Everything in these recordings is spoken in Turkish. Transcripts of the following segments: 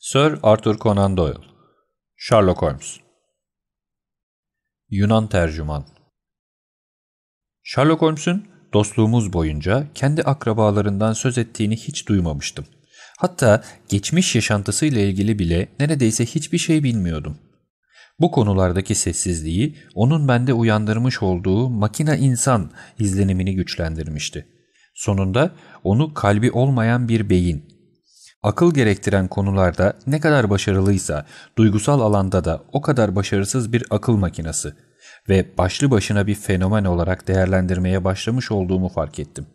Sir Arthur Conan Doyle Sherlock Holmes Yunan Tercüman Sherlock Holmes'un dostluğumuz boyunca kendi akrabalarından söz ettiğini hiç duymamıştım. Hatta geçmiş yaşantısıyla ilgili bile neredeyse hiçbir şey bilmiyordum. Bu konulardaki sessizliği onun bende uyandırmış olduğu makina insan izlenimini güçlendirmişti. Sonunda onu kalbi olmayan bir beyin, akıl gerektiren konularda ne kadar başarılıysa duygusal alanda da o kadar başarısız bir akıl makinesi ve başlı başına bir fenomen olarak değerlendirmeye başlamış olduğumu fark ettim.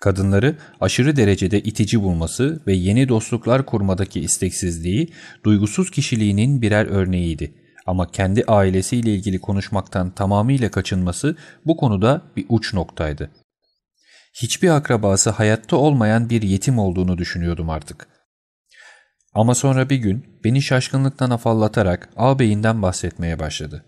Kadınları aşırı derecede itici bulması ve yeni dostluklar kurmadaki isteksizliği duygusuz kişiliğinin birer örneğiydi. Ama kendi ailesiyle ilgili konuşmaktan tamamıyla kaçınması bu konuda bir uç noktaydı. Hiçbir akrabası hayatta olmayan bir yetim olduğunu düşünüyordum artık. Ama sonra bir gün beni şaşkınlıktan afallatarak ağabeyinden bahsetmeye başladı.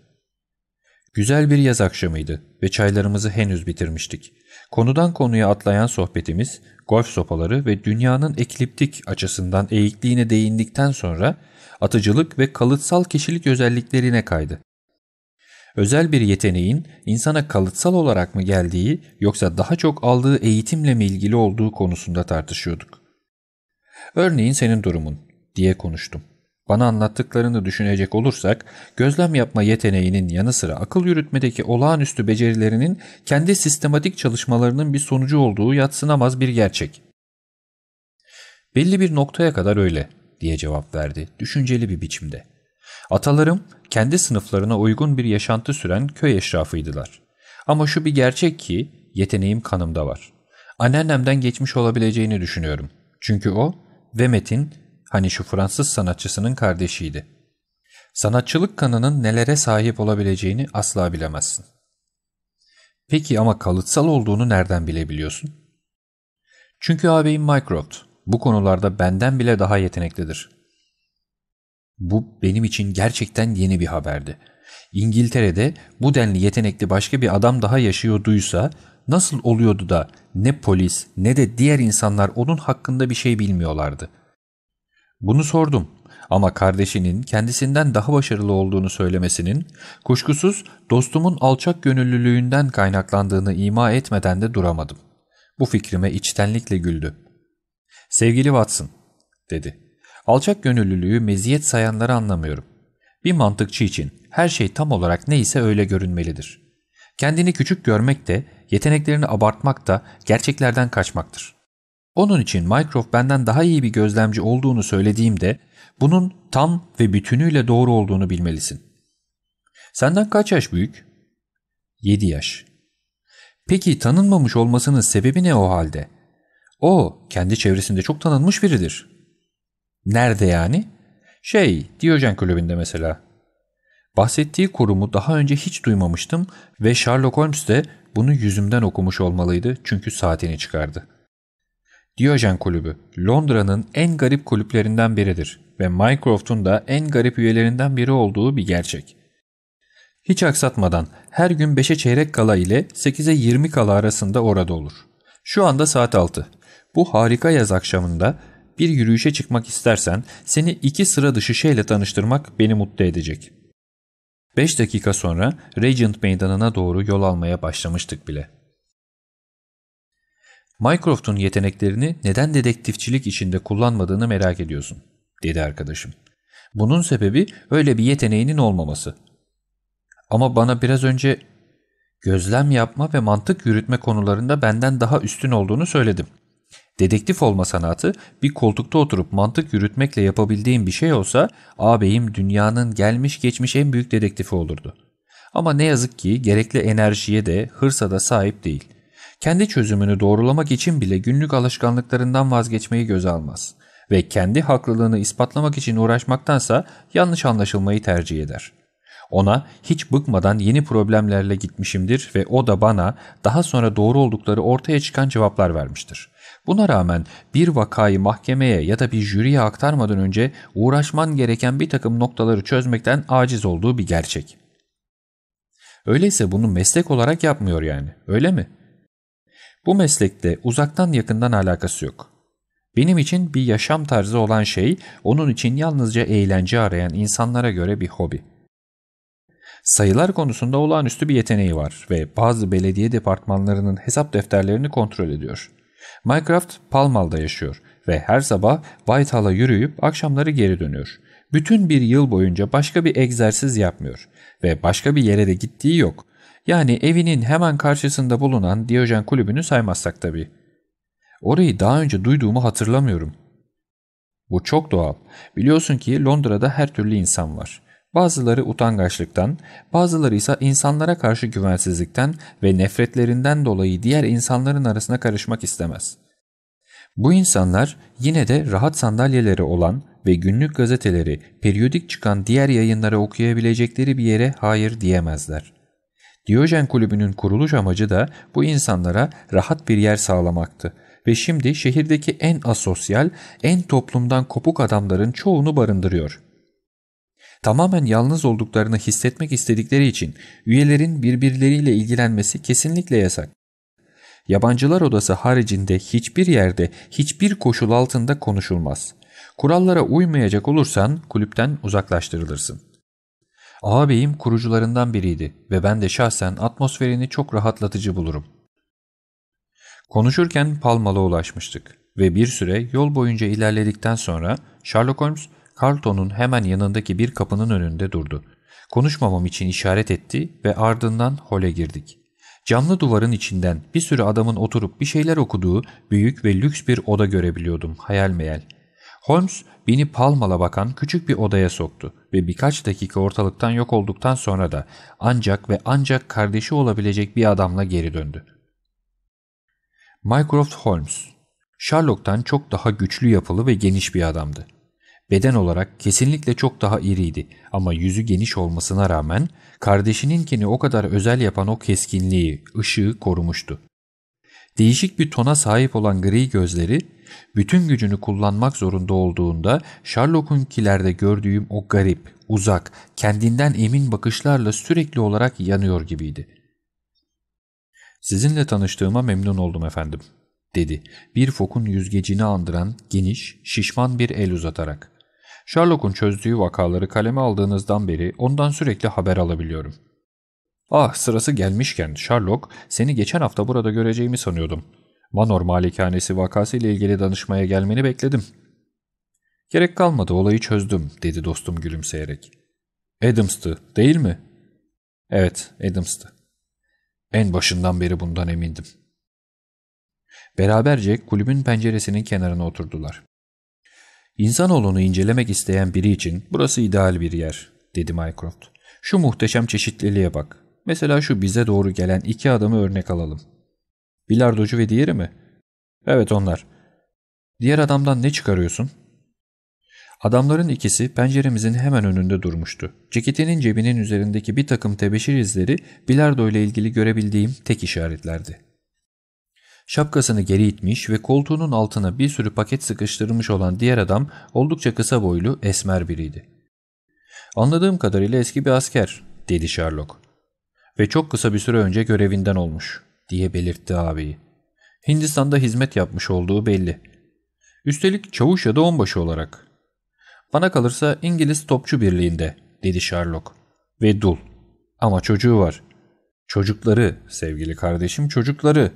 Güzel bir yaz akşamıydı ve çaylarımızı henüz bitirmiştik. Konudan konuya atlayan sohbetimiz, golf sopaları ve dünyanın ekliptik açısından eğikliğine değindikten sonra atıcılık ve kalıtsal kişilik özelliklerine kaydı. Özel bir yeteneğin insana kalıtsal olarak mı geldiği yoksa daha çok aldığı eğitimle mi ilgili olduğu konusunda tartışıyorduk. Örneğin senin durumun diye konuştum. Bana anlattıklarını düşünecek olursak, gözlem yapma yeteneğinin yanı sıra akıl yürütmedeki olağanüstü becerilerinin kendi sistematik çalışmalarının bir sonucu olduğu yatsınamaz bir gerçek. Belli bir noktaya kadar öyle, diye cevap verdi, düşünceli bir biçimde. Atalarım, kendi sınıflarına uygun bir yaşantı süren köy eşrafıydılar. Ama şu bir gerçek ki, yeteneğim kanımda var. Anneannemden geçmiş olabileceğini düşünüyorum. Çünkü o, Vemet'in Hani şu Fransız sanatçısının kardeşiydi. Sanatçılık kanının nelere sahip olabileceğini asla bilemezsin. Peki ama kalıtsal olduğunu nereden bilebiliyorsun? Çünkü ağabeyim Mycroft bu konularda benden bile daha yeteneklidir. Bu benim için gerçekten yeni bir haberdi. İngiltere'de bu denli yetenekli başka bir adam daha yaşıyorduysa nasıl oluyordu da ne polis ne de diğer insanlar onun hakkında bir şey bilmiyorlardı. Bunu sordum ama kardeşinin kendisinden daha başarılı olduğunu söylemesinin kuşkusuz dostumun alçak gönüllülüğünden kaynaklandığını ima etmeden de duramadım. Bu fikrime içtenlikle güldü. Sevgili Watson, dedi. Alçak gönüllülüğü meziyet sayanları anlamıyorum. Bir mantıkçı için her şey tam olarak neyse öyle görünmelidir. Kendini küçük görmek de, yeteneklerini abartmak da gerçeklerden kaçmaktır. Onun için Mycroft benden daha iyi bir gözlemci olduğunu söylediğimde bunun tam ve bütünüyle doğru olduğunu bilmelisin. Senden kaç yaş büyük? 7 yaş. Peki tanınmamış olmasının sebebi ne o halde? O kendi çevresinde çok tanınmış biridir. Nerede yani? Şey, Diyojen kulübünde mesela. Bahsettiği kurumu daha önce hiç duymamıştım ve Sherlock Holmes de bunu yüzümden okumuş olmalıydı çünkü saatini çıkardı. Diyojen Kulübü, Londra'nın en garip kulüplerinden biridir ve Mycroft'un da en garip üyelerinden biri olduğu bir gerçek. Hiç aksatmadan her gün 5'e çeyrek kala ile 8'e 20 kala arasında orada olur. Şu anda saat 6. Bu harika yaz akşamında bir yürüyüşe çıkmak istersen seni iki sıra dışı şeyle tanıştırmak beni mutlu edecek. 5 dakika sonra Regent Meydanı'na doğru yol almaya başlamıştık bile. Mycroft'un yeteneklerini neden dedektifçilik içinde kullanmadığını merak ediyorsun, dedi arkadaşım. Bunun sebebi öyle bir yeteneğinin olmaması. Ama bana biraz önce gözlem yapma ve mantık yürütme konularında benden daha üstün olduğunu söyledim. Dedektif olma sanatı bir koltukta oturup mantık yürütmekle yapabildiğim bir şey olsa ağabeyim dünyanın gelmiş geçmiş en büyük dedektifi olurdu. Ama ne yazık ki gerekli enerjiye de hırsa da sahip değil. Kendi çözümünü doğrulamak için bile günlük alışkanlıklarından vazgeçmeyi göze almaz ve kendi haklılığını ispatlamak için uğraşmaktansa yanlış anlaşılmayı tercih eder. Ona hiç bıkmadan yeni problemlerle gitmişimdir ve o da bana daha sonra doğru oldukları ortaya çıkan cevaplar vermiştir. Buna rağmen bir vakayı mahkemeye ya da bir jüriye aktarmadan önce uğraşman gereken bir takım noktaları çözmekten aciz olduğu bir gerçek. Öyleyse bunu meslek olarak yapmıyor yani, öyle mi? Bu meslekte uzaktan yakından alakası yok. Benim için bir yaşam tarzı olan şey, onun için yalnızca eğlence arayan insanlara göre bir hobi. Sayılar konusunda olağanüstü bir yeteneği var ve bazı belediye departmanlarının hesap defterlerini kontrol ediyor. Minecraft Palmal'da yaşıyor ve her sabah Whitehall'a yürüyüp akşamları geri dönüyor. Bütün bir yıl boyunca başka bir egzersiz yapmıyor ve başka bir yere de gittiği yok. Yani evinin hemen karşısında bulunan Diyojen kulübünü saymazsak tabii. Orayı daha önce duyduğumu hatırlamıyorum. Bu çok doğal. Biliyorsun ki Londra'da her türlü insan var. Bazıları utangaçlıktan, bazıları ise insanlara karşı güvensizlikten ve nefretlerinden dolayı diğer insanların arasına karışmak istemez. Bu insanlar yine de rahat sandalyeleri olan ve günlük gazeteleri, periyodik çıkan diğer yayınları okuyabilecekleri bir yere hayır diyemezler. Diyojen Kulübü'nün kuruluş amacı da bu insanlara rahat bir yer sağlamaktı ve şimdi şehirdeki en asosyal, en toplumdan kopuk adamların çoğunu barındırıyor. Tamamen yalnız olduklarını hissetmek istedikleri için üyelerin birbirleriyle ilgilenmesi kesinlikle yasak. Yabancılar odası haricinde hiçbir yerde, hiçbir koşul altında konuşulmaz. Kurallara uymayacak olursan kulüpten uzaklaştırılırsın. Ağabeyim kurucularından biriydi ve ben de şahsen atmosferini çok rahatlatıcı bulurum. Konuşurken Palmal'a ulaşmıştık ve bir süre yol boyunca ilerledikten sonra Sherlock Holmes Carlton'un hemen yanındaki bir kapının önünde durdu. Konuşmamam için işaret etti ve ardından hole girdik. Camlı duvarın içinden bir sürü adamın oturup bir şeyler okuduğu büyük ve lüks bir oda görebiliyordum hayal meyal. Holmes beni Palmal'a bakan küçük bir odaya soktu ve birkaç dakika ortalıktan yok olduktan sonra da ancak ve ancak kardeşi olabilecek bir adamla geri döndü. Mycroft Holmes, Sherlock'tan çok daha güçlü yapılı ve geniş bir adamdı. Beden olarak kesinlikle çok daha iriydi ama yüzü geniş olmasına rağmen kardeşininkini o kadar özel yapan o keskinliği, ışığı korumuştu. Değişik bir tona sahip olan gri gözleri, bütün gücünü kullanmak zorunda olduğunda Sherlock'unkilerde gördüğüm o garip, uzak, kendinden emin bakışlarla sürekli olarak yanıyor gibiydi. ''Sizinle tanıştığıma memnun oldum efendim.'' dedi bir fokun yüzgecini andıran geniş, şişman bir el uzatarak. Sherlock'un çözdüğü vakaları kaleme aldığınızdan beri ondan sürekli haber alabiliyorum. Ah sırası gelmişken Sherlock seni geçen hafta burada göreceğimi sanıyordum. Manor malikanesi vakası ile ilgili danışmaya gelmeni bekledim. Gerek kalmadı olayı çözdüm dedi dostum gülümseyerek. Adams'tı değil mi? Evet Adams'tı. En başından beri bundan emindim. Beraberce kulübün penceresinin kenarına oturdular. İnsanoğlunu incelemek isteyen biri için burası ideal bir yer, dedi Mycroft. Şu muhteşem çeşitliliğe bak. Mesela şu bize doğru gelen iki adamı örnek alalım. Bilardocu ve diğeri mi? Evet onlar. Diğer adamdan ne çıkarıyorsun? Adamların ikisi penceremizin hemen önünde durmuştu. Ceketinin cebinin üzerindeki bir takım tebeşir izleri bilardo ile ilgili görebildiğim tek işaretlerdi. Şapkasını geri itmiş ve koltuğunun altına bir sürü paket sıkıştırmış olan diğer adam oldukça kısa boylu esmer biriydi. Anladığım kadarıyla eski bir asker, dedi Sherlock. Ve çok kısa bir süre önce görevinden olmuş, diye belirtti ağabeyi. Hindistan'da hizmet yapmış olduğu belli. Üstelik çavuş ya da onbaşı olarak. Bana kalırsa İngiliz Topçu Birliği'nde, dedi Sherlock. Ve dul. Ama çocuğu var. Çocukları, sevgili kardeşim çocukları.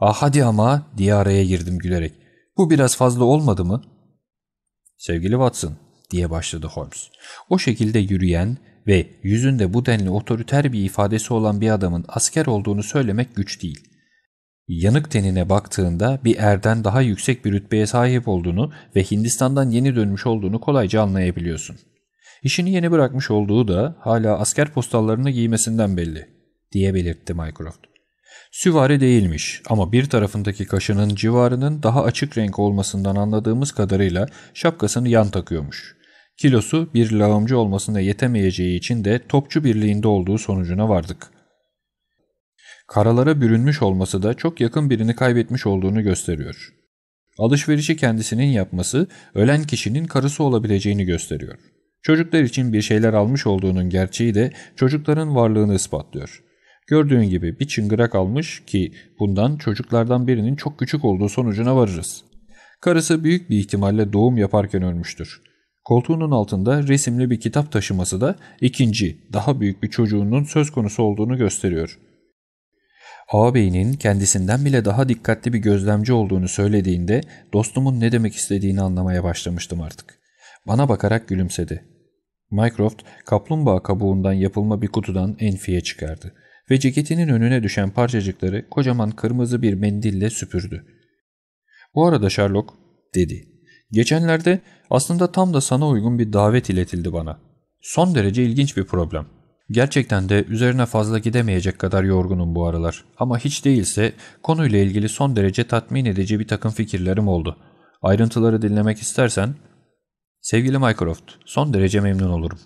Ah hadi ama diye araya girdim gülerek. Bu biraz fazla olmadı mı? Sevgili Watson diye başladı Holmes. O şekilde yürüyen ve yüzünde bu denli otoriter bir ifadesi olan bir adamın asker olduğunu söylemek güç değil. Yanık tenine baktığında bir erden daha yüksek bir rütbeye sahip olduğunu ve Hindistan'dan yeni dönmüş olduğunu kolayca anlayabiliyorsun. İşini yeni bırakmış olduğu da hala asker postallarını giymesinden belli, diye belirtti Mycroft. Süvari değilmiş ama bir tarafındaki kaşının civarının daha açık renk olmasından anladığımız kadarıyla şapkasını yan takıyormuş. Kilosu bir lağımcı olmasına yetemeyeceği için de topçu birliğinde olduğu sonucuna vardık. Karalara bürünmüş olması da çok yakın birini kaybetmiş olduğunu gösteriyor. Alışverişi kendisinin yapması ölen kişinin karısı olabileceğini gösteriyor. Çocuklar için bir şeyler almış olduğunun gerçeği de çocukların varlığını ispatlıyor. Gördüğün gibi bir çıngırak almış ki bundan çocuklardan birinin çok küçük olduğu sonucuna varırız. Karısı büyük bir ihtimalle doğum yaparken ölmüştür. Koltuğunun altında resimli bir kitap taşıması da ikinci, daha büyük bir çocuğunun söz konusu olduğunu gösteriyor. Ağabeyinin kendisinden bile daha dikkatli bir gözlemci olduğunu söylediğinde dostumun ne demek istediğini anlamaya başlamıştım artık. Bana bakarak gülümsedi. Mycroft kaplumbağa kabuğundan yapılma bir kutudan enfiye çıkardı ve ceketinin önüne düşen parçacıkları kocaman kırmızı bir mendille süpürdü. Bu arada Sherlock dedi. Geçenlerde aslında tam da sana uygun bir davet iletildi bana. Son derece ilginç bir problem. Gerçekten de üzerine fazla gidemeyecek kadar yorgunum bu aralar. Ama hiç değilse konuyla ilgili son derece tatmin edici bir takım fikirlerim oldu. Ayrıntıları dinlemek istersen... Sevgili Mycroft, son derece memnun olurum.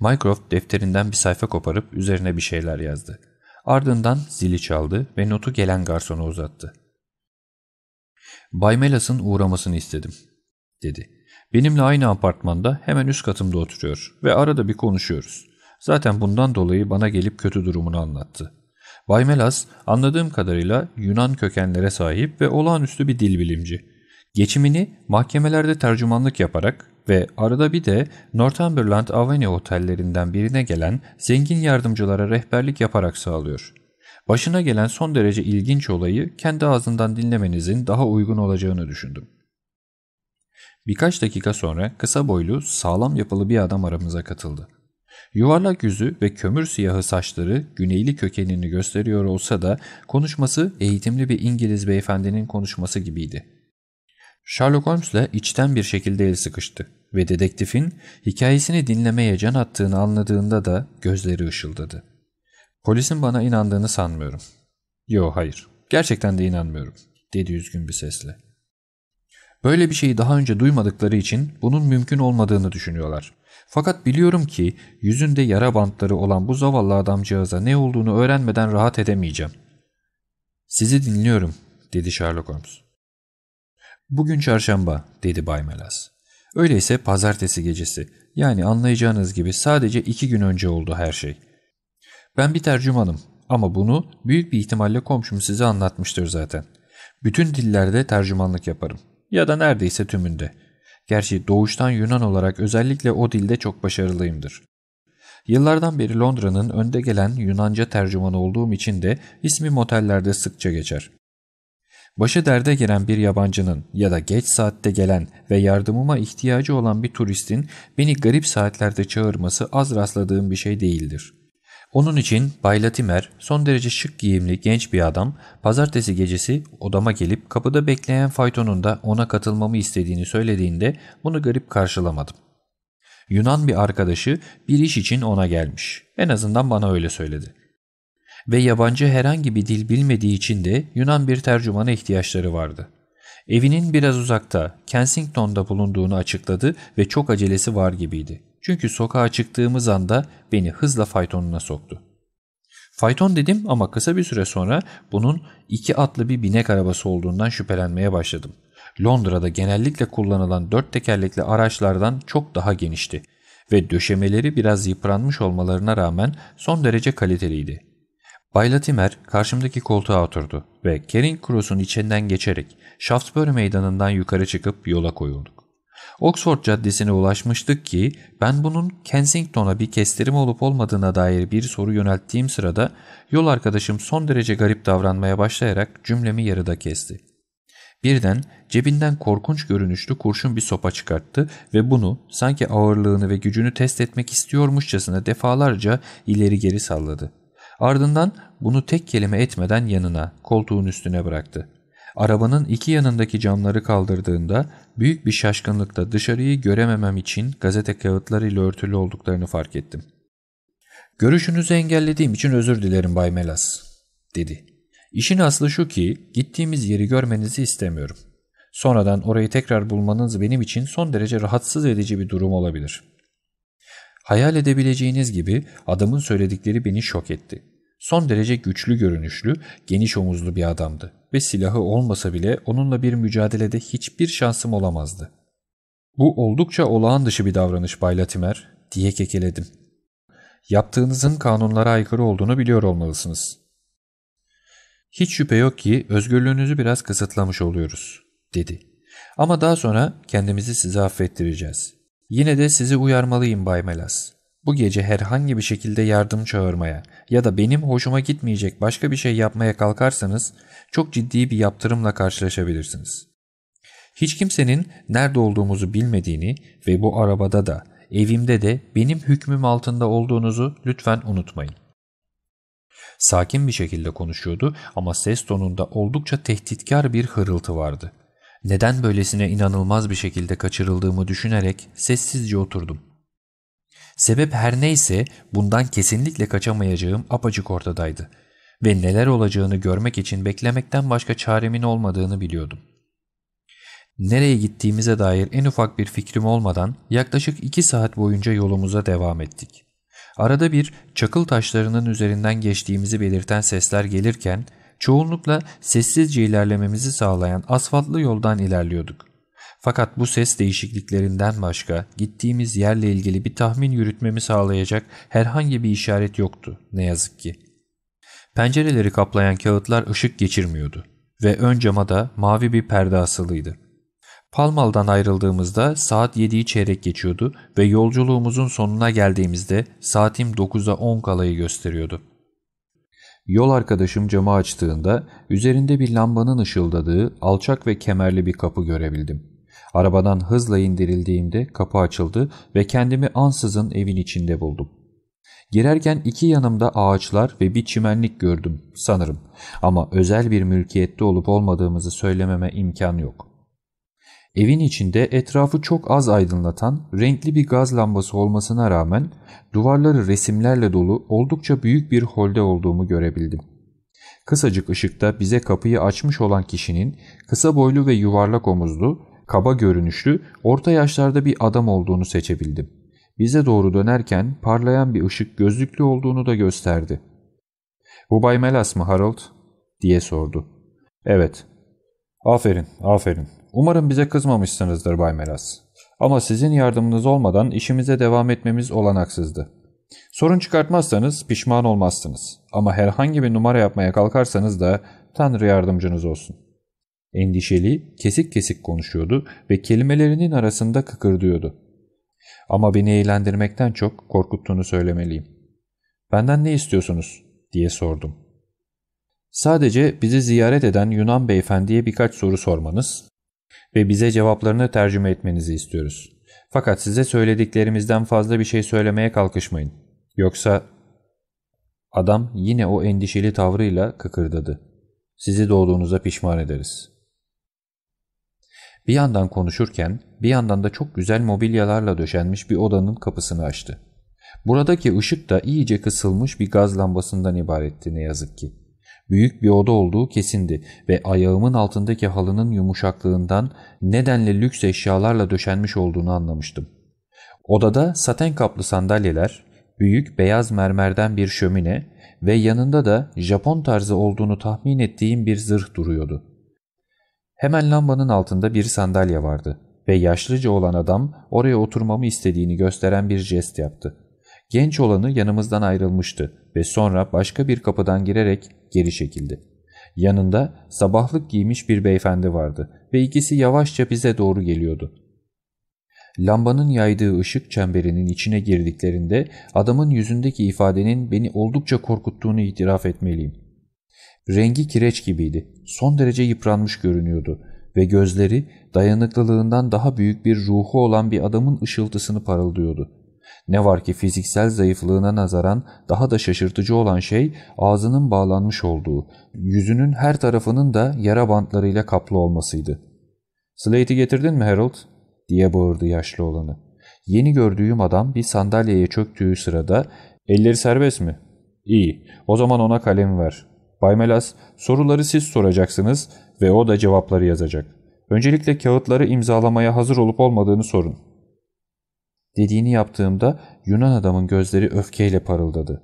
Mycroft defterinden bir sayfa koparıp üzerine bir şeyler yazdı. Ardından zili çaldı ve notu gelen garsona uzattı. Bay Melas'ın uğramasını istedim, dedi. Benimle aynı apartmanda hemen üst katımda oturuyor ve arada bir konuşuyoruz. Zaten bundan dolayı bana gelip kötü durumunu anlattı. Bay Melas anladığım kadarıyla Yunan kökenlere sahip ve olağanüstü bir dil bilimci. Geçimini mahkemelerde tercümanlık yaparak ve arada bir de Northumberland Avenue otellerinden birine gelen zengin yardımcılara rehberlik yaparak sağlıyor. Başına gelen son derece ilginç olayı kendi ağzından dinlemenizin daha uygun olacağını düşündüm. Birkaç dakika sonra kısa boylu, sağlam yapılı bir adam aramıza katıldı. Yuvarlak yüzü ve kömür siyahı saçları güneyli kökenini gösteriyor olsa da konuşması eğitimli bir İngiliz beyefendinin konuşması gibiydi. Sherlock Holmes'le içten bir şekilde el sıkıştı ve dedektifin hikayesini dinlemeye can attığını anladığında da gözleri ışıldadı. Polisin bana inandığını sanmıyorum. Yo hayır, gerçekten de inanmıyorum, dedi üzgün bir sesle. Böyle bir şeyi daha önce duymadıkları için bunun mümkün olmadığını düşünüyorlar. Fakat biliyorum ki yüzünde yara bantları olan bu zavallı adamcağıza ne olduğunu öğrenmeden rahat edemeyeceğim. Sizi dinliyorum, dedi Sherlock Holmes. Bugün çarşamba, dedi Bay Melas. Öyleyse pazartesi gecesi, yani anlayacağınız gibi sadece iki gün önce oldu her şey. Ben bir tercümanım ama bunu büyük bir ihtimalle komşum size anlatmıştır zaten. Bütün dillerde tercümanlık yaparım ya da neredeyse tümünde. Gerçi doğuştan Yunan olarak özellikle o dilde çok başarılıyımdır. Yıllardan beri Londra'nın önde gelen Yunanca tercümanı olduğum için de ismim otellerde sıkça geçer. Başı derde gelen bir yabancının ya da geç saatte gelen ve yardımıma ihtiyacı olan bir turistin beni garip saatlerde çağırması az rastladığım bir şey değildir. Onun için Bay Latimer son derece şık giyimli genç bir adam pazartesi gecesi odama gelip kapıda bekleyen faytonun da ona katılmamı istediğini söylediğinde bunu garip karşılamadım. Yunan bir arkadaşı bir iş için ona gelmiş. En azından bana öyle söyledi. Ve yabancı herhangi bir dil bilmediği için de Yunan bir tercümana ihtiyaçları vardı. Evinin biraz uzakta Kensington'da bulunduğunu açıkladı ve çok acelesi var gibiydi. Çünkü sokağa çıktığımız anda beni hızla faytonuna soktu. Fayton dedim ama kısa bir süre sonra bunun iki atlı bir binek arabası olduğundan şüphelenmeye başladım. Londra'da genellikle kullanılan dört tekerlekli araçlardan çok daha genişti ve döşemeleri biraz yıpranmış olmalarına rağmen son derece kaliteliydi. Bay Latimer karşımdaki koltuğa oturdu ve Kering Cross'un içinden geçerek Shaftesbury meydanından yukarı çıkıp yola koyulduk. Oxford Caddesi'ne ulaşmıştık ki ben bunun Kensington'a bir kestirim olup olmadığına dair bir soru yönelttiğim sırada yol arkadaşım son derece garip davranmaya başlayarak cümlemi yarıda kesti. Birden cebinden korkunç görünüşlü kurşun bir sopa çıkarttı ve bunu sanki ağırlığını ve gücünü test etmek istiyormuşçasına defalarca ileri geri salladı. Ardından bunu tek kelime etmeden yanına, koltuğun üstüne bıraktı. Arabanın iki yanındaki camları kaldırdığında büyük bir şaşkınlıkla dışarıyı görememem için gazete kağıtlarıyla örtülü olduklarını fark ettim. ''Görüşünüzü engellediğim için özür dilerim Bay Melas.'' dedi. ''İşin aslı şu ki gittiğimiz yeri görmenizi istemiyorum. Sonradan orayı tekrar bulmanız benim için son derece rahatsız edici bir durum olabilir.'' Hayal edebileceğiniz gibi adamın söyledikleri beni şok etti. Son derece güçlü görünüşlü, geniş omuzlu bir adamdı ve silahı olmasa bile onunla bir mücadelede hiçbir şansım olamazdı. Bu oldukça olağan dışı bir davranış Bay Latimer, diye kekeledim. Yaptığınızın kanunlara aykırı olduğunu biliyor olmalısınız. Hiç şüphe yok ki özgürlüğünüzü biraz kısıtlamış oluyoruz. dedi. Ama daha sonra kendimizi size affettireceğiz. Yine de sizi uyarmalıyım Bay Melas. Bu gece herhangi bir şekilde yardım çağırmaya ya da benim hoşuma gitmeyecek başka bir şey yapmaya kalkarsanız çok ciddi bir yaptırımla karşılaşabilirsiniz. Hiç kimsenin nerede olduğumuzu bilmediğini ve bu arabada da evimde de benim hükmüm altında olduğunuzu lütfen unutmayın. Sakin bir şekilde konuşuyordu ama ses tonunda oldukça tehditkar bir hırıltı vardı. Neden böylesine inanılmaz bir şekilde kaçırıldığımı düşünerek sessizce oturdum. Sebep her neyse bundan kesinlikle kaçamayacağım apacık ortadaydı ve neler olacağını görmek için beklemekten başka çaremin olmadığını biliyordum. Nereye gittiğimize dair en ufak bir fikrim olmadan yaklaşık iki saat boyunca yolumuza devam ettik. Arada bir çakıl taşlarının üzerinden geçtiğimizi belirten sesler gelirken çoğunlukla sessizce ilerlememizi sağlayan asfaltlı yoldan ilerliyorduk. Fakat bu ses değişikliklerinden başka gittiğimiz yerle ilgili bir tahmin yürütmemi sağlayacak herhangi bir işaret yoktu ne yazık ki. Pencereleri kaplayan kağıtlar ışık geçirmiyordu ve ön cama da mavi bir perde asılıydı. Palmal'dan ayrıldığımızda saat 7'yi çeyrek geçiyordu ve yolculuğumuzun sonuna geldiğimizde saatim 9'a 10 kalayı gösteriyordu. Yol arkadaşım camı açtığında üzerinde bir lambanın ışıldadığı alçak ve kemerli bir kapı görebildim. Arabadan hızla indirildiğimde kapı açıldı ve kendimi ansızın evin içinde buldum. Girerken iki yanımda ağaçlar ve bir çimenlik gördüm sanırım ama özel bir mülkiyette olup olmadığımızı söylememe imkan yok. Evin içinde etrafı çok az aydınlatan renkli bir gaz lambası olmasına rağmen duvarları resimlerle dolu oldukça büyük bir holde olduğumu görebildim. Kısacık ışıkta bize kapıyı açmış olan kişinin kısa boylu ve yuvarlak omuzlu, kaba görünüşlü, orta yaşlarda bir adam olduğunu seçebildim. Bize doğru dönerken parlayan bir ışık gözlüklü olduğunu da gösterdi. ''Bu Bay Melas mı Harold?'' diye sordu. ''Evet.'' ''Aferin, aferin. Umarım bize kızmamışsınızdır Bay Melas. Ama sizin yardımınız olmadan işimize devam etmemiz olanaksızdı. Sorun çıkartmazsanız pişman olmazsınız. Ama herhangi bir numara yapmaya kalkarsanız da Tanrı yardımcınız olsun. Endişeli, kesik kesik konuşuyordu ve kelimelerinin arasında kıkırdıyordu. Ama beni eğlendirmekten çok korkuttuğunu söylemeliyim. Benden ne istiyorsunuz diye sordum. Sadece bizi ziyaret eden Yunan beyefendiye birkaç soru sormanız ve bize cevaplarını tercüme etmenizi istiyoruz. Fakat size söylediklerimizden fazla bir şey söylemeye kalkışmayın. Yoksa... Adam yine o endişeli tavrıyla kıkırdadı. Sizi doğduğunuza pişman ederiz. Bir yandan konuşurken bir yandan da çok güzel mobilyalarla döşenmiş bir odanın kapısını açtı. Buradaki ışık da iyice kısılmış bir gaz lambasından ibaretti ne yazık ki. Büyük bir oda olduğu kesindi ve ayağımın altındaki halının yumuşaklığından nedenle lüks eşyalarla döşenmiş olduğunu anlamıştım. Odada saten kaplı sandalyeler, büyük beyaz mermerden bir şömine ve yanında da Japon tarzı olduğunu tahmin ettiğim bir zırh duruyordu. Hemen lambanın altında bir sandalye vardı ve yaşlıca olan adam oraya oturmamı istediğini gösteren bir jest yaptı. Genç olanı yanımızdan ayrılmıştı ve sonra başka bir kapıdan girerek geri çekildi. Yanında sabahlık giymiş bir beyefendi vardı ve ikisi yavaşça bize doğru geliyordu. Lambanın yaydığı ışık çemberinin içine girdiklerinde adamın yüzündeki ifadenin beni oldukça korkuttuğunu itiraf etmeliyim. Rengi kireç gibiydi, son derece yıpranmış görünüyordu ve gözleri dayanıklılığından daha büyük bir ruhu olan bir adamın ışıltısını parıldıyordu. Ne var ki fiziksel zayıflığına nazaran daha da şaşırtıcı olan şey ağzının bağlanmış olduğu, yüzünün her tarafının da yara bantlarıyla kaplı olmasıydı. ''Slate'i getirdin mi Harold?'' diye bağırdı yaşlı olanı. Yeni gördüğüm adam bir sandalyeye çöktüğü sırada ''Elleri serbest mi?'' ''İyi, o zaman ona kalem ver. Bay Melas, soruları siz soracaksınız ve o da cevapları yazacak. Öncelikle kağıtları imzalamaya hazır olup olmadığını sorun.'' Dediğini yaptığımda Yunan adamın gözleri öfkeyle parıldadı.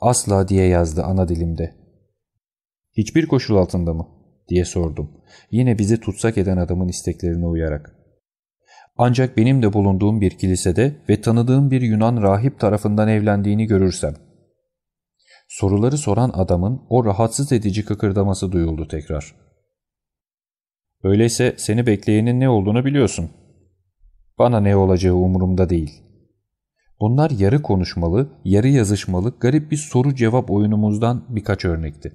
Asla diye yazdı ana dilimde. Hiçbir koşul altında mı? diye sordum. Yine bizi tutsak eden adamın isteklerine uyarak. Ancak benim de bulunduğum bir kilisede ve tanıdığım bir Yunan rahip tarafından evlendiğini görürsem. Soruları soran adamın o rahatsız edici kıkırdaması duyuldu tekrar. Öyleyse seni bekleyenin ne olduğunu biliyorsun. Bana ne olacağı umurumda değil. Bunlar yarı konuşmalı, yarı yazışmalı garip bir soru-cevap oyunumuzdan birkaç örnekti.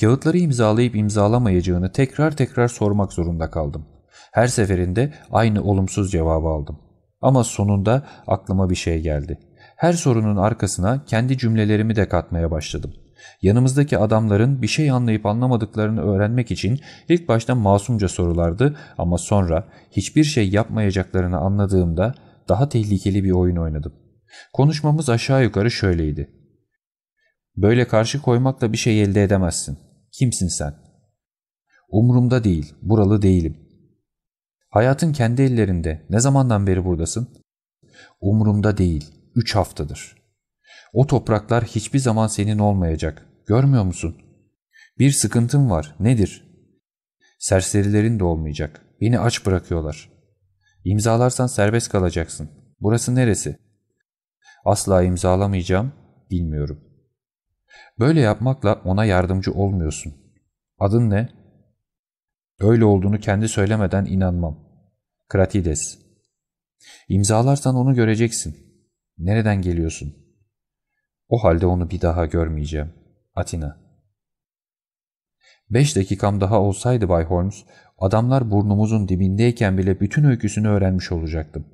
Kağıtları imzalayıp imzalamayacağını tekrar tekrar sormak zorunda kaldım. Her seferinde aynı olumsuz cevabı aldım. Ama sonunda aklıma bir şey geldi. Her sorunun arkasına kendi cümlelerimi de katmaya başladım. Yanımızdaki adamların bir şey anlayıp anlamadıklarını öğrenmek için ilk başta masumca sorulardı ama sonra hiçbir şey yapmayacaklarını anladığımda daha tehlikeli bir oyun oynadım. Konuşmamız aşağı yukarı şöyleydi. Böyle karşı koymakla bir şey elde edemezsin. Kimsin sen? Umurumda değil, buralı değilim. Hayatın kendi ellerinde. Ne zamandan beri buradasın? Umurumda değil, üç haftadır. O topraklar hiçbir zaman senin olmayacak. Görmüyor musun? Bir sıkıntım var. Nedir? Serserilerin de olmayacak. Beni aç bırakıyorlar. İmzalarsan serbest kalacaksın. Burası neresi? Asla imzalamayacağım, bilmiyorum. Böyle yapmakla ona yardımcı olmuyorsun. Adın ne? Öyle olduğunu kendi söylemeden inanmam. Kratides. İmzalarsan onu göreceksin. Nereden geliyorsun? O halde onu bir daha görmeyeceğim. Atina. Beş dakikam daha olsaydı Bay Holmes, adamlar burnumuzun dibindeyken bile bütün öyküsünü öğrenmiş olacaktım.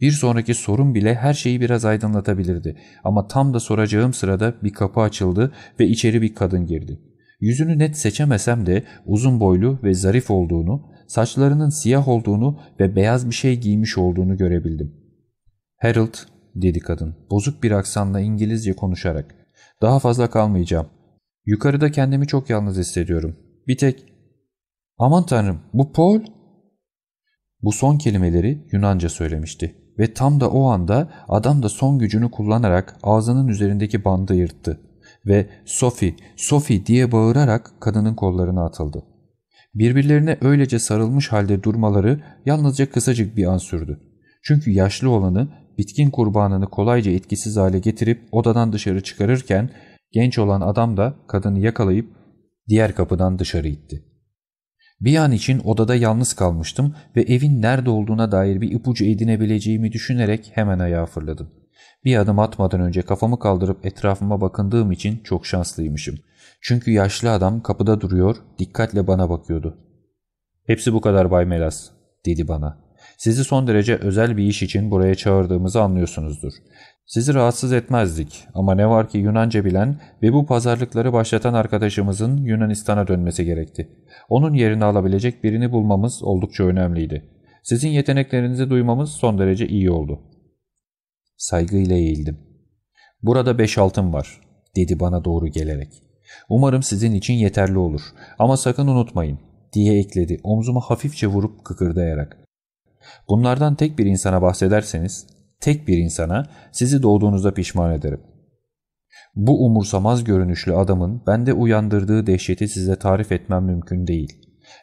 Bir sonraki sorun bile her şeyi biraz aydınlatabilirdi ama tam da soracağım sırada bir kapı açıldı ve içeri bir kadın girdi. Yüzünü net seçemesem de uzun boylu ve zarif olduğunu, saçlarının siyah olduğunu ve beyaz bir şey giymiş olduğunu görebildim. Harold, dedi kadın, bozuk bir aksanla İngilizce konuşarak. Daha fazla kalmayacağım. Yukarıda kendimi çok yalnız hissediyorum. Bir tek... Aman tanrım, bu Paul? Bu son kelimeleri Yunanca söylemişti ve tam da o anda adam da son gücünü kullanarak ağzının üzerindeki bandı yırttı ve Sophie, Sophie diye bağırarak kadının kollarına atıldı. Birbirlerine öylece sarılmış halde durmaları yalnızca kısacık bir an sürdü. Çünkü yaşlı olanı bitkin kurbanını kolayca etkisiz hale getirip odadan dışarı çıkarırken genç olan adam da kadını yakalayıp diğer kapıdan dışarı itti. Bir an için odada yalnız kalmıştım ve evin nerede olduğuna dair bir ipucu edinebileceğimi düşünerek hemen ayağa fırladım. Bir adım atmadan önce kafamı kaldırıp etrafıma bakındığım için çok şanslıymışım. Çünkü yaşlı adam kapıda duruyor, dikkatle bana bakıyordu. ''Hepsi bu kadar Bay Melas'' dedi bana. ''Sizi son derece özel bir iş için buraya çağırdığımızı anlıyorsunuzdur. Sizi rahatsız etmezdik ama ne var ki Yunanca bilen ve bu pazarlıkları başlatan arkadaşımızın Yunanistan'a dönmesi gerekti. Onun yerini alabilecek birini bulmamız oldukça önemliydi. Sizin yeteneklerinizi duymamız son derece iyi oldu. Saygıyla eğildim. Burada beş altın var, dedi bana doğru gelerek. Umarım sizin için yeterli olur ama sakın unutmayın, diye ekledi omzuma hafifçe vurup kıkırdayarak. Bunlardan tek bir insana bahsederseniz tek bir insana sizi doğduğunuzda pişman ederim. Bu umursamaz görünüşlü adamın bende uyandırdığı dehşeti size tarif etmem mümkün değil.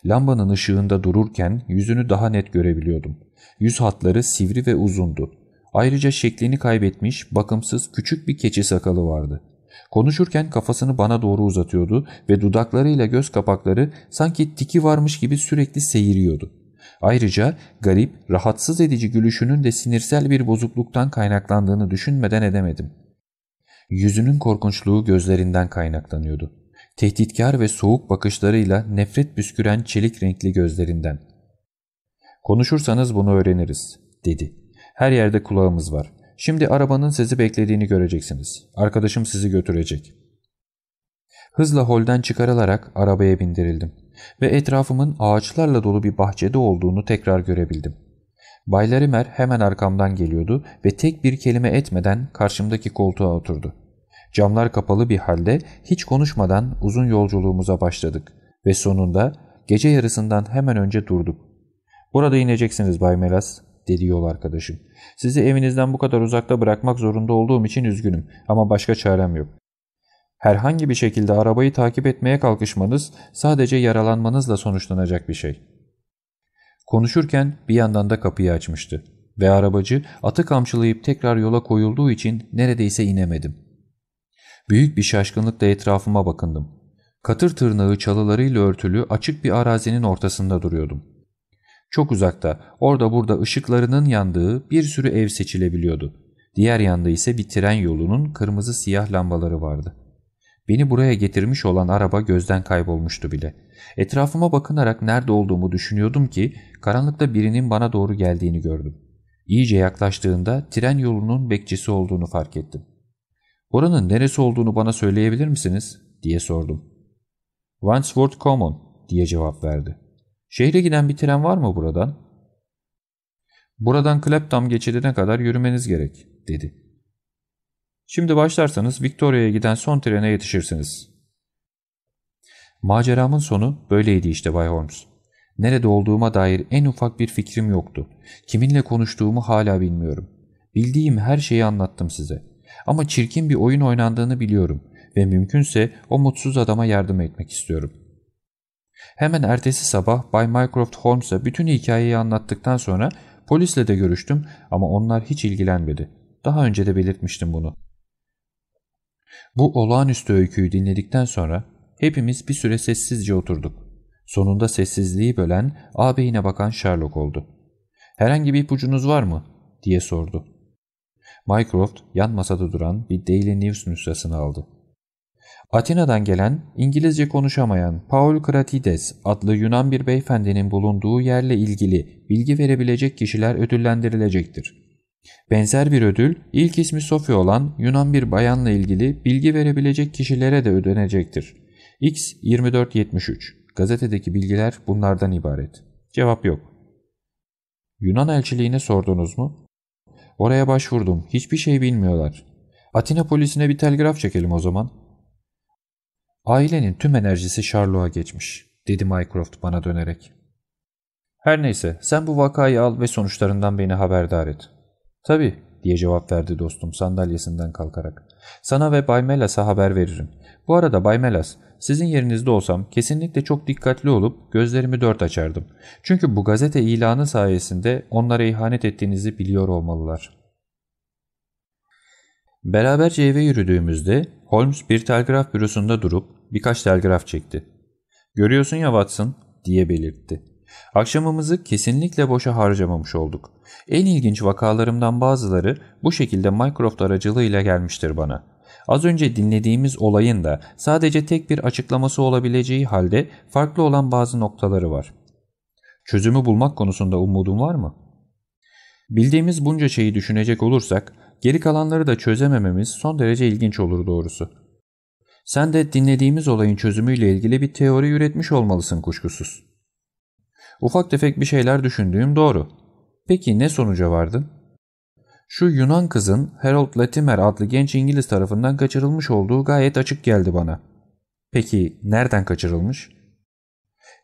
Lambanın ışığında dururken yüzünü daha net görebiliyordum. Yüz hatları sivri ve uzundu. Ayrıca şeklini kaybetmiş, bakımsız küçük bir keçi sakalı vardı. Konuşurken kafasını bana doğru uzatıyordu ve dudaklarıyla göz kapakları sanki tiki varmış gibi sürekli seyiriyordu. Ayrıca garip, rahatsız edici gülüşünün de sinirsel bir bozukluktan kaynaklandığını düşünmeden edemedim. Yüzünün korkunçluğu gözlerinden kaynaklanıyordu. Tehditkar ve soğuk bakışlarıyla nefret püsküren çelik renkli gözlerinden. ''Konuşursanız bunu öğreniriz.'' dedi. ''Her yerde kulağımız var. Şimdi arabanın sizi beklediğini göreceksiniz. Arkadaşım sizi götürecek.'' Hızla holden çıkarılarak arabaya bindirildim ve etrafımın ağaçlarla dolu bir bahçede olduğunu tekrar görebildim. Bay Larimer hemen arkamdan geliyordu ve tek bir kelime etmeden karşımdaki koltuğa oturdu. Camlar kapalı bir halde hiç konuşmadan uzun yolculuğumuza başladık ve sonunda gece yarısından hemen önce durduk. ''Burada ineceksiniz Bay Melas'' dedi yol arkadaşım. ''Sizi evinizden bu kadar uzakta bırakmak zorunda olduğum için üzgünüm ama başka çarem yok. Herhangi bir şekilde arabayı takip etmeye kalkışmanız sadece yaralanmanızla sonuçlanacak bir şey. Konuşurken bir yandan da kapıyı açmıştı ve arabacı atı kamçılayıp tekrar yola koyulduğu için neredeyse inemedim. Büyük bir şaşkınlıkla etrafıma bakındım. Katır tırnağı çalılarıyla örtülü açık bir arazinin ortasında duruyordum. Çok uzakta, orada burada ışıklarının yandığı bir sürü ev seçilebiliyordu. Diğer yanda ise bir tren yolunun kırmızı siyah lambaları vardı. Beni buraya getirmiş olan araba gözden kaybolmuştu bile. Etrafıma bakınarak nerede olduğumu düşünüyordum ki karanlıkta birinin bana doğru geldiğini gördüm. İyice yaklaştığında tren yolunun bekçisi olduğunu fark ettim. ''Oranın neresi olduğunu bana söyleyebilir misiniz?'' diye sordum. ''Wandsworth Common'' diye cevap verdi. ''Şehre giden bir tren var mı buradan?'' ''Buradan Clapham geçidine kadar yürümeniz gerek.'' dedi. ''Şimdi başlarsanız Victoria'ya giden son trene yetişirsiniz.'' Maceramın sonu böyleydi işte Bay Holmes. Nerede olduğuma dair en ufak bir fikrim yoktu. Kiminle konuştuğumu hala bilmiyorum. Bildiğim her şeyi anlattım size. Ama çirkin bir oyun oynandığını biliyorum ve mümkünse o mutsuz adama yardım etmek istiyorum. Hemen ertesi sabah Bay Mycroft Holmes'a bütün hikayeyi anlattıktan sonra polisle de görüştüm ama onlar hiç ilgilenmedi. Daha önce de belirtmiştim bunu. Bu olağanüstü öyküyü dinledikten sonra hepimiz bir süre sessizce oturduk. Sonunda sessizliği bölen ağabeyine bakan Sherlock oldu. ''Herhangi bir ipucunuz var mı?'' diye sordu. Mycroft yan masada duran bir Daily News nüshasını aldı. Atina'dan gelen, İngilizce konuşamayan Paul Kratides adlı Yunan bir beyefendinin bulunduğu yerle ilgili bilgi verebilecek kişiler ödüllendirilecektir. Benzer bir ödül ilk ismi Sophie olan Yunan bir bayanla ilgili bilgi verebilecek kişilere de ödenecektir. X 2473 Gazetedeki bilgiler bunlardan ibaret. Cevap yok. Yunan elçiliğine sordunuz mu? Oraya başvurdum. Hiçbir şey bilmiyorlar. Atina polisine bir telgraf çekelim o zaman. Ailenin tüm enerjisi Charlot'a geçmiş, dedi Mycroft bana dönerek. Her neyse, sen bu vakayı al ve sonuçlarından beni haberdar et. Tabii, diye cevap verdi dostum sandalyesinden kalkarak. Sana ve Bay Melas'a haber veririm. Bu arada Bay Melas, sizin yerinizde olsam kesinlikle çok dikkatli olup gözlerimi dört açardım. Çünkü bu gazete ilanı sayesinde onlara ihanet ettiğinizi biliyor olmalılar. Beraberce eve yürüdüğümüzde Holmes bir telgraf bürosunda durup birkaç telgraf çekti. ''Görüyorsun ya Watson'' diye belirtti. Akşamımızı kesinlikle boşa harcamamış olduk. En ilginç vakalarımdan bazıları bu şekilde Mycroft aracılığıyla gelmiştir bana. Az önce dinlediğimiz olayın da sadece tek bir açıklaması olabileceği halde farklı olan bazı noktaları var. Çözümü bulmak konusunda umudun var mı? Bildiğimiz bunca şeyi düşünecek olursak geri kalanları da çözemememiz son derece ilginç olur doğrusu. Sen de dinlediğimiz olayın çözümüyle ilgili bir teori üretmiş olmalısın kuşkusuz. Ufak tefek bir şeyler düşündüğüm doğru. Peki ne sonuca vardın? Şu Yunan kızın Harold Latimer adlı genç İngiliz tarafından kaçırılmış olduğu gayet açık geldi bana. Peki nereden kaçırılmış?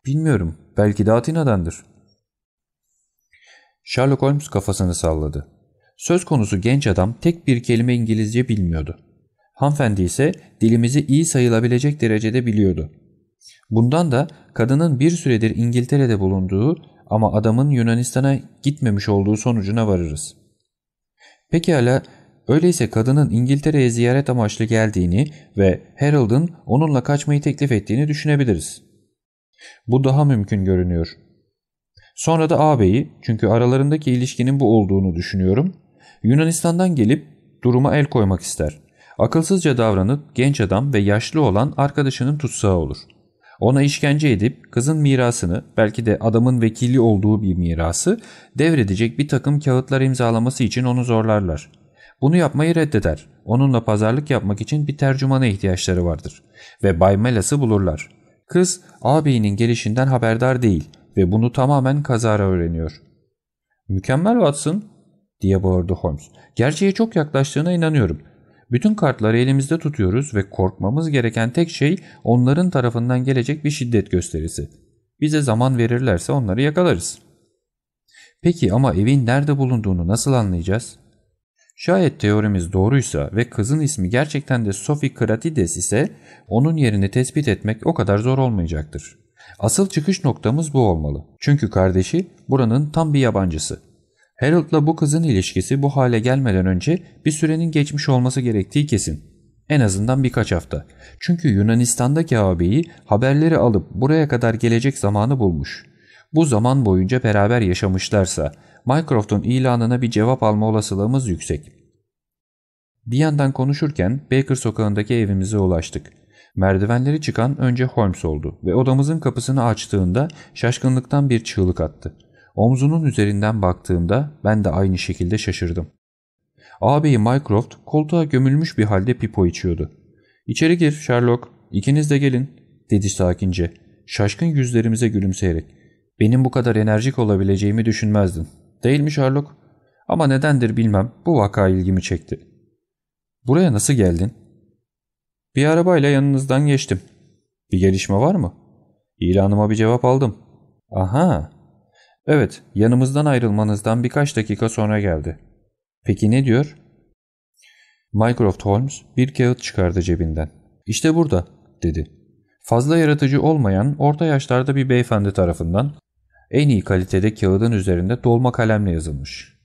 Bilmiyorum. Belki de Atina'dandır. Sherlock Holmes kafasını salladı. Söz konusu genç adam tek bir kelime İngilizce bilmiyordu. Hanımefendi ise dilimizi iyi sayılabilecek derecede biliyordu. Bundan da kadının bir süredir İngiltere'de bulunduğu ama adamın Yunanistan'a gitmemiş olduğu sonucuna varırız. Pekala öyleyse kadının İngiltere'ye ziyaret amaçlı geldiğini ve Harold'ın onunla kaçmayı teklif ettiğini düşünebiliriz. Bu daha mümkün görünüyor. Sonra da ağabeyi çünkü aralarındaki ilişkinin bu olduğunu düşünüyorum. Yunanistan'dan gelip duruma el koymak ister. Akılsızca davranıp genç adam ve yaşlı olan arkadaşının tutsağı olur.'' Ona işkence edip kızın mirasını belki de adamın vekili olduğu bir mirası devredecek bir takım kağıtlar imzalaması için onu zorlarlar. Bunu yapmayı reddeder. Onunla pazarlık yapmak için bir tercümana ihtiyaçları vardır. Ve Bay Melas'ı bulurlar. Kız ağabeyinin gelişinden haberdar değil ve bunu tamamen kazara öğreniyor. ''Mükemmel Watson'' diye bağırdı Holmes. ''Gerçeğe çok yaklaştığına inanıyorum. Bütün kartları elimizde tutuyoruz ve korkmamız gereken tek şey onların tarafından gelecek bir şiddet gösterisi. Bize zaman verirlerse onları yakalarız. Peki ama evin nerede bulunduğunu nasıl anlayacağız? Şayet teorimiz doğruysa ve kızın ismi gerçekten de Sophie Kratides ise onun yerini tespit etmek o kadar zor olmayacaktır. Asıl çıkış noktamız bu olmalı. Çünkü kardeşi buranın tam bir yabancısı. Harold'la bu kızın ilişkisi bu hale gelmeden önce bir sürenin geçmiş olması gerektiği kesin. En azından birkaç hafta. Çünkü Yunanistan'daki ağabeyi haberleri alıp buraya kadar gelecek zamanı bulmuş. Bu zaman boyunca beraber yaşamışlarsa Mycroft'un ilanına bir cevap alma olasılığımız yüksek. Bir yandan konuşurken Baker sokağındaki evimize ulaştık. Merdivenleri çıkan önce Holmes oldu ve odamızın kapısını açtığında şaşkınlıktan bir çığlık attı. Omzunun üzerinden baktığımda ben de aynı şekilde şaşırdım. Ağabeyi Mycroft koltuğa gömülmüş bir halde pipo içiyordu. ''İçeri gir Sherlock, ikiniz de gelin.'' dedi sakince, şaşkın yüzlerimize gülümseyerek. ''Benim bu kadar enerjik olabileceğimi düşünmezdin. Değil mi Sherlock? Ama nedendir bilmem bu vaka ilgimi çekti. Buraya nasıl geldin?'' ''Bir arabayla yanınızdan geçtim. Bir gelişme var mı?'' ''İlanıma bir cevap aldım.'' ''Aha, evet yanımızdan ayrılmanızdan birkaç dakika sonra geldi.'' Peki ne diyor? Mycroft Holmes bir kağıt çıkardı cebinden. İşte burada dedi. Fazla yaratıcı olmayan orta yaşlarda bir beyefendi tarafından en iyi kalitede kağıdın üzerinde dolma kalemle yazılmış.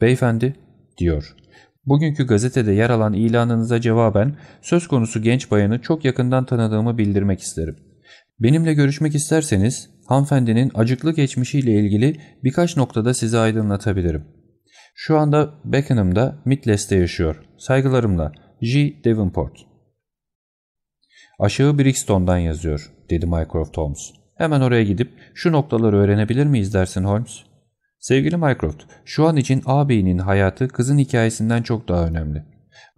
Beyefendi diyor. Bugünkü gazetede yer alan ilanınıza cevaben söz konusu genç bayanı çok yakından tanıdığımı bildirmek isterim. Benimle görüşmek isterseniz hanımefendinin acıklı geçmişiyle ilgili birkaç noktada size aydınlatabilirim. Şu anda Beckenham'da Midles'te yaşıyor. Saygılarımla G. Davenport. Aşağı Brixton'dan yazıyor, dedi Mycroft Holmes. Hemen oraya gidip şu noktaları öğrenebilir miyiz dersin Holmes? Sevgili Mycroft, şu an için ağabeyinin hayatı kızın hikayesinden çok daha önemli.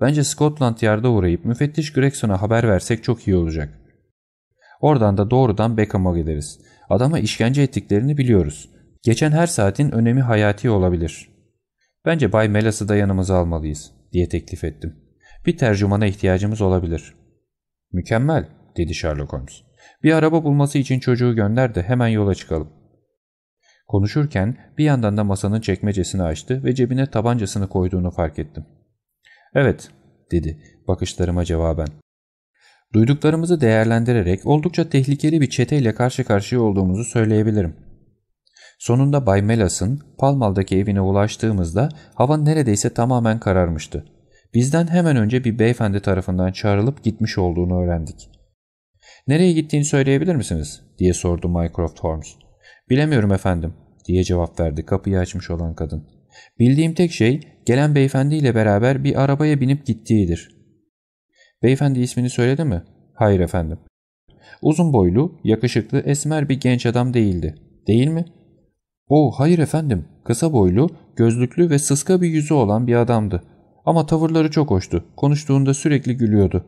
Bence Scotland Yard'a uğrayıp müfettiş Gregson'a haber versek çok iyi olacak. Oradan da doğrudan Beckham'a gideriz. Adama işkence ettiklerini biliyoruz. Geçen her saatin önemi hayati olabilir. Bence Bay Melas'ı da yanımıza almalıyız diye teklif ettim. Bir tercümana ihtiyacımız olabilir. Mükemmel dedi Sherlock Holmes. Bir araba bulması için çocuğu gönder de hemen yola çıkalım. Konuşurken bir yandan da masanın çekmecesini açtı ve cebine tabancasını koyduğunu fark ettim. Evet dedi bakışlarıma cevaben. Duyduklarımızı değerlendirerek oldukça tehlikeli bir çeteyle karşı karşıya olduğumuzu söyleyebilirim. Sonunda Bay Melas'ın Palmal'daki evine ulaştığımızda hava neredeyse tamamen kararmıştı. Bizden hemen önce bir beyefendi tarafından çağrılıp gitmiş olduğunu öğrendik. ''Nereye gittiğini söyleyebilir misiniz?'' diye sordu Mycroft Holmes. ''Bilemiyorum efendim.'' diye cevap verdi kapıyı açmış olan kadın. ''Bildiğim tek şey gelen beyefendiyle beraber bir arabaya binip gittiğidir.'' ''Beyefendi ismini söyledi mi?'' ''Hayır efendim.'' Uzun boylu, yakışıklı, esmer bir genç adam değildi. Değil mi? O hayır efendim, kısa boylu, gözlüklü ve sıska bir yüzü olan bir adamdı. Ama tavırları çok hoştu. Konuştuğunda sürekli gülüyordu.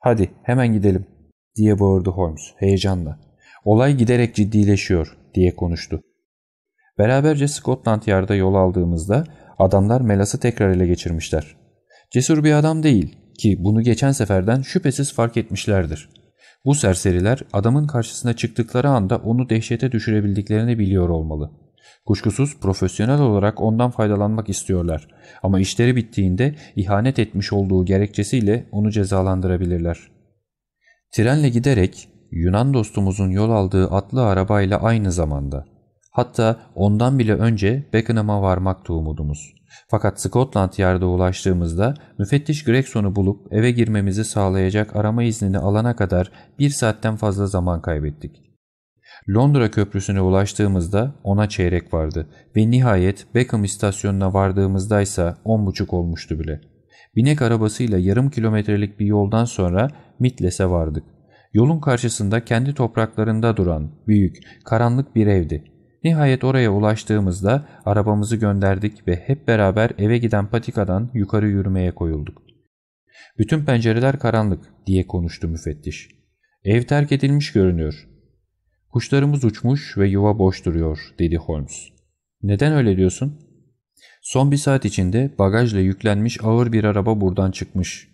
Hadi hemen gidelim diye bağırdı Holmes heyecanla. Olay giderek ciddileşiyor diye konuştu. Beraberce Scotland Yard'a yol aldığımızda adamlar Melas'ı tekrar ele geçirmişler. Cesur bir adam değil ki bunu geçen seferden şüphesiz fark etmişlerdir. Bu serseriler adamın karşısına çıktıkları anda onu dehşete düşürebildiklerini biliyor olmalı. Kuşkusuz profesyonel olarak ondan faydalanmak istiyorlar ama işleri bittiğinde ihanet etmiş olduğu gerekçesiyle onu cezalandırabilirler. Trenle giderek Yunan dostumuzun yol aldığı atlı arabayla aynı zamanda hatta ondan bile önce Beckenham'a varmakta umudumuz. Fakat Scotland Yard'a ulaştığımızda müfettiş Gregson'u bulup eve girmemizi sağlayacak arama iznini alana kadar bir saatten fazla zaman kaybettik. Londra köprüsüne ulaştığımızda ona çeyrek vardı ve nihayet Beckham istasyonuna vardığımızda ise on buçuk olmuştu bile. Binek arabasıyla yarım kilometrelik bir yoldan sonra Mitles'e vardık. Yolun karşısında kendi topraklarında duran, büyük, karanlık bir evdi. Nihayet oraya ulaştığımızda arabamızı gönderdik ve hep beraber eve giden patikadan yukarı yürümeye koyulduk. Bütün pencereler karanlık diye konuştu müfettiş. Ev terk edilmiş görünüyor. Kuşlarımız uçmuş ve yuva boş duruyor dedi Holmes. Neden öyle diyorsun? Son bir saat içinde bagajla yüklenmiş ağır bir araba buradan çıkmış.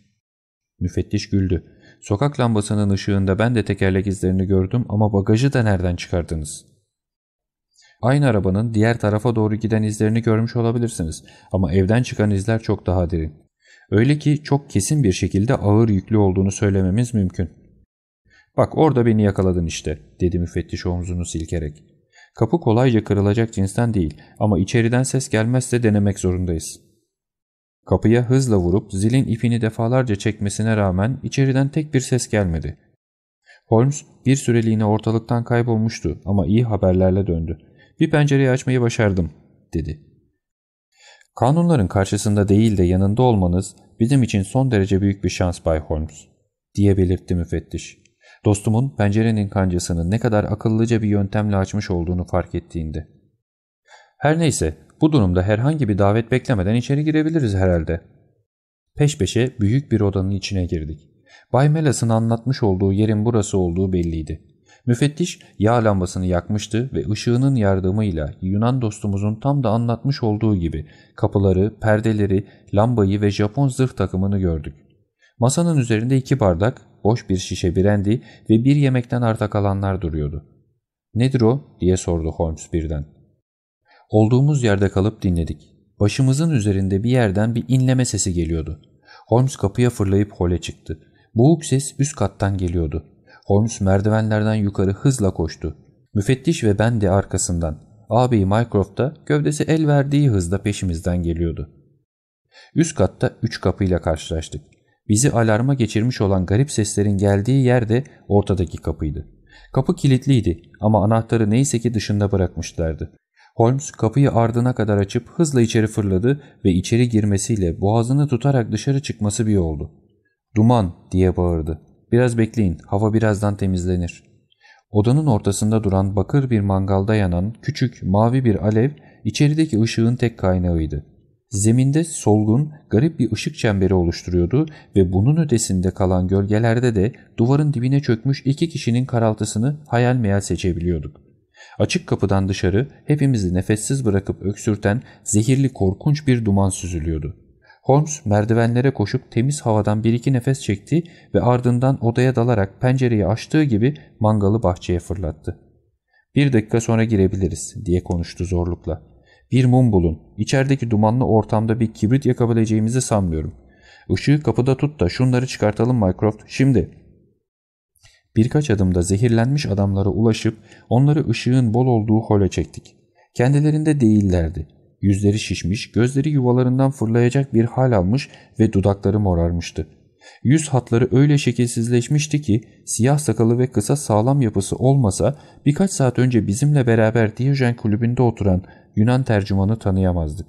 Müfettiş güldü. Sokak lambasının ışığında ben de tekerlek izlerini gördüm ama bagajı da nereden çıkardınız? Aynı arabanın diğer tarafa doğru giden izlerini görmüş olabilirsiniz ama evden çıkan izler çok daha derin. Öyle ki çok kesin bir şekilde ağır yüklü olduğunu söylememiz mümkün. ''Bak orada beni yakaladın işte.'' dedi müfettiş omzunu silkerek. ''Kapı kolayca kırılacak cinsten değil ama içeriden ses gelmezse denemek zorundayız.'' Kapıya hızla vurup zilin ipini defalarca çekmesine rağmen içeriden tek bir ses gelmedi. Holmes bir süreliğine ortalıktan kaybolmuştu ama iyi haberlerle döndü. Bir pencereyi açmayı başardım, dedi. Kanunların karşısında değil de yanında olmanız bizim için son derece büyük bir şans Bay Holmes, diye belirtti müfettiş. Dostumun pencerenin kancasını ne kadar akıllıca bir yöntemle açmış olduğunu fark ettiğinde. Her neyse bu durumda herhangi bir davet beklemeden içeri girebiliriz herhalde. Peş peşe büyük bir odanın içine girdik. Bay Melas'ın anlatmış olduğu yerin burası olduğu belliydi. Müfettiş yağ lambasını yakmıştı ve ışığının yardımıyla Yunan dostumuzun tam da anlatmış olduğu gibi kapıları, perdeleri, lambayı ve Japon zırh takımını gördük. Masanın üzerinde iki bardak, boş bir şişe brandy ve bir yemekten arta kalanlar duruyordu. ''Nedir o?'' diye sordu Holmes birden. Olduğumuz yerde kalıp dinledik. Başımızın üzerinde bir yerden bir inleme sesi geliyordu. Holmes kapıya fırlayıp hole çıktı. Boğuk ses üst kattan geliyordu. Holmes merdivenlerden yukarı hızla koştu. Müfettiş ve ben de arkasından. Ağabeyi Mycroft da gövdesi el verdiği hızda peşimizden geliyordu. Üst katta üç kapıyla karşılaştık. Bizi alarma geçirmiş olan garip seslerin geldiği yer de ortadaki kapıydı. Kapı kilitliydi ama anahtarı neyse ki dışında bırakmışlardı. Holmes kapıyı ardına kadar açıp hızla içeri fırladı ve içeri girmesiyle boğazını tutarak dışarı çıkması bir oldu. ''Duman!'' diye bağırdı. ''Biraz bekleyin, hava birazdan temizlenir.'' Odanın ortasında duran bakır bir mangalda yanan küçük mavi bir alev içerideki ışığın tek kaynağıydı. Zeminde solgun, garip bir ışık çemberi oluşturuyordu ve bunun ötesinde kalan gölgelerde de duvarın dibine çökmüş iki kişinin karaltısını hayal meyal seçebiliyorduk. Açık kapıdan dışarı hepimizi nefessiz bırakıp öksürten zehirli korkunç bir duman süzülüyordu. Holmes merdivenlere koşup temiz havadan bir iki nefes çekti ve ardından odaya dalarak pencereyi açtığı gibi mangalı bahçeye fırlattı. ''Bir dakika sonra girebiliriz.'' diye konuştu zorlukla. ''Bir mum bulun. İçerideki dumanlı ortamda bir kibrit yakabileceğimizi sanmıyorum. Işığı kapıda tut da şunları çıkartalım Mycroft. Şimdi.'' Birkaç adımda zehirlenmiş adamlara ulaşıp onları ışığın bol olduğu hole çektik. Kendilerinde değillerdi. Yüzleri şişmiş, gözleri yuvalarından fırlayacak bir hal almış ve dudakları morarmıştı. Yüz hatları öyle şekilsizleşmişti ki siyah sakalı ve kısa sağlam yapısı olmasa birkaç saat önce bizimle beraber Diyojen kulübünde oturan Yunan tercümanı tanıyamazdık.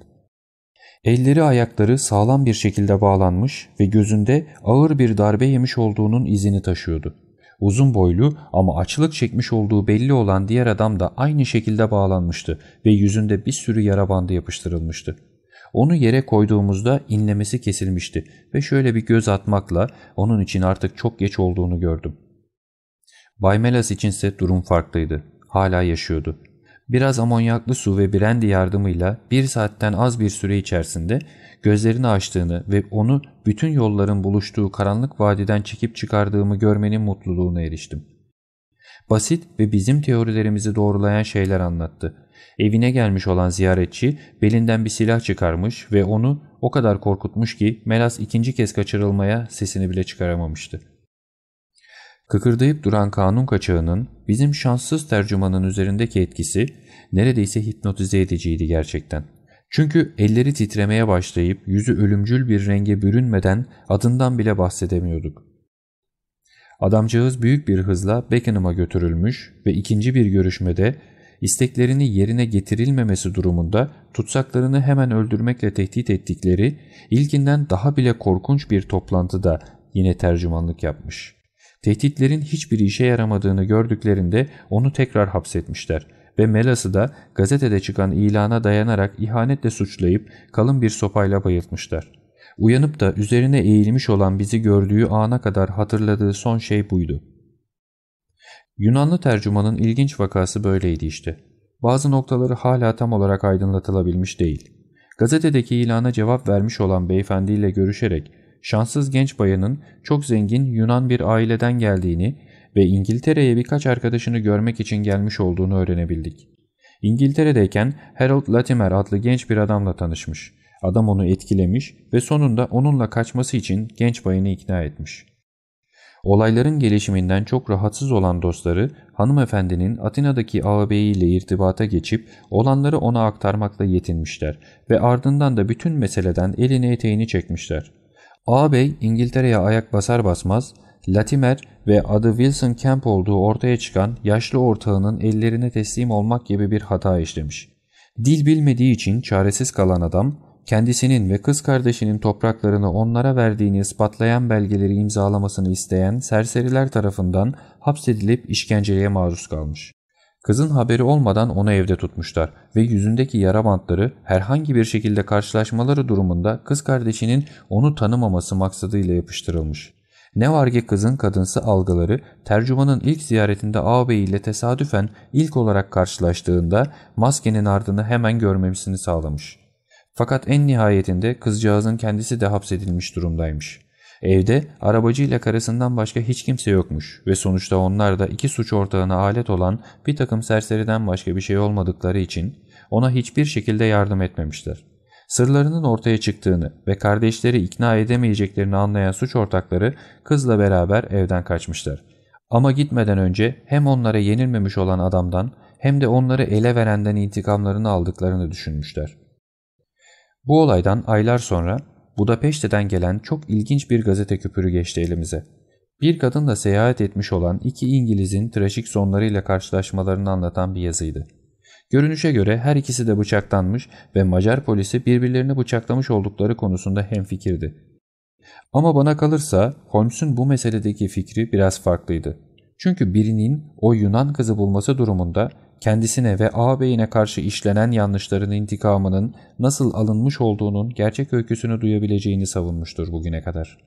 Elleri ayakları sağlam bir şekilde bağlanmış ve gözünde ağır bir darbe yemiş olduğunun izini taşıyordu. Uzun boylu ama açlık çekmiş olduğu belli olan diğer adam da aynı şekilde bağlanmıştı ve yüzünde bir sürü yara bandı yapıştırılmıştı. Onu yere koyduğumuzda inlemesi kesilmişti ve şöyle bir göz atmakla onun için artık çok geç olduğunu gördüm. Bay Melas içinse durum farklıydı. Hala yaşıyordu. Biraz amonyaklı su ve brandy yardımıyla bir saatten az bir süre içerisinde gözlerini açtığını ve onu bütün yolların buluştuğu karanlık vadiden çekip çıkardığımı görmenin mutluluğuna eriştim. Basit ve bizim teorilerimizi doğrulayan şeyler anlattı. Evine gelmiş olan ziyaretçi belinden bir silah çıkarmış ve onu o kadar korkutmuş ki Melas ikinci kez kaçırılmaya sesini bile çıkaramamıştı. Kıkırdayıp duran kanun kaçağının bizim şanssız tercümanın üzerindeki etkisi neredeyse hipnotize ediciydi gerçekten. Çünkü elleri titremeye başlayıp yüzü ölümcül bir renge bürünmeden adından bile bahsedemiyorduk. Adamcağız büyük bir hızla Beckenham'a götürülmüş ve ikinci bir görüşmede isteklerini yerine getirilmemesi durumunda tutsaklarını hemen öldürmekle tehdit ettikleri ilkinden daha bile korkunç bir toplantıda yine tercümanlık yapmış. Tehditlerin hiçbir işe yaramadığını gördüklerinde onu tekrar hapsetmişler ve Melas'ı da gazetede çıkan ilana dayanarak ihanetle suçlayıp kalın bir sopayla bayıltmışlar. Uyanıp da üzerine eğilmiş olan bizi gördüğü ana kadar hatırladığı son şey buydu. Yunanlı tercümanın ilginç vakası böyleydi işte. Bazı noktaları hala tam olarak aydınlatılabilmiş değil. Gazetedeki ilana cevap vermiş olan beyefendiyle görüşerek şanssız genç bayanın çok zengin Yunan bir aileden geldiğini ve İngiltere'ye birkaç arkadaşını görmek için gelmiş olduğunu öğrenebildik. İngiltere'deyken Harold Latimer adlı genç bir adamla tanışmış. Adam onu etkilemiş ve sonunda onunla kaçması için genç bayanı ikna etmiş. Olayların gelişiminden çok rahatsız olan dostları hanımefendinin Atina'daki ağabeyiyle irtibata geçip olanları ona aktarmakla yetinmişler ve ardından da bütün meseleden elini eteğini çekmişler. Ağabey İngiltere'ye ayak basar basmaz Latimer ve adı Wilson Camp olduğu ortaya çıkan yaşlı ortağının ellerine teslim olmak gibi bir hata işlemiş. Dil bilmediği için çaresiz kalan adam kendisinin ve kız kardeşinin topraklarını onlara verdiğini ispatlayan belgeleri imzalamasını isteyen serseriler tarafından hapsedilip işkenceye maruz kalmış. Kızın haberi olmadan onu evde tutmuşlar ve yüzündeki yara bantları herhangi bir şekilde karşılaşmaları durumunda kız kardeşinin onu tanımaması maksadıyla yapıştırılmış. Ne var ki kızın kadınsı algıları tercümanın ilk ziyaretinde ağabey ile tesadüfen ilk olarak karşılaştığında maskenin ardını hemen görmemesini sağlamış. Fakat en nihayetinde kızcağızın kendisi de hapsedilmiş durumdaymış. Evde arabacıyla karısından başka hiç kimse yokmuş ve sonuçta onlar da iki suç ortağına alet olan bir takım serseriden başka bir şey olmadıkları için ona hiçbir şekilde yardım etmemişler. Sırlarının ortaya çıktığını ve kardeşleri ikna edemeyeceklerini anlayan suç ortakları kızla beraber evden kaçmışlar. Ama gitmeden önce hem onlara yenilmemiş olan adamdan hem de onları ele verenden intikamlarını aldıklarını düşünmüşler. Bu olaydan aylar sonra Budapeşte'den gelen çok ilginç bir gazete küpürü geçti elimize. Bir kadınla seyahat etmiş olan iki İngiliz'in trajik sonlarıyla karşılaşmalarını anlatan bir yazıydı. Görünüşe göre her ikisi de bıçaklanmış ve Macar polisi birbirlerini bıçaklamış oldukları konusunda hemfikirdi. Ama bana kalırsa Holmes'un bu meseledeki fikri biraz farklıydı. Çünkü birinin o Yunan kızı bulması durumunda kendisine ve ağabeyine karşı işlenen yanlışların intikamının nasıl alınmış olduğunun gerçek öyküsünü duyabileceğini savunmuştur bugüne kadar.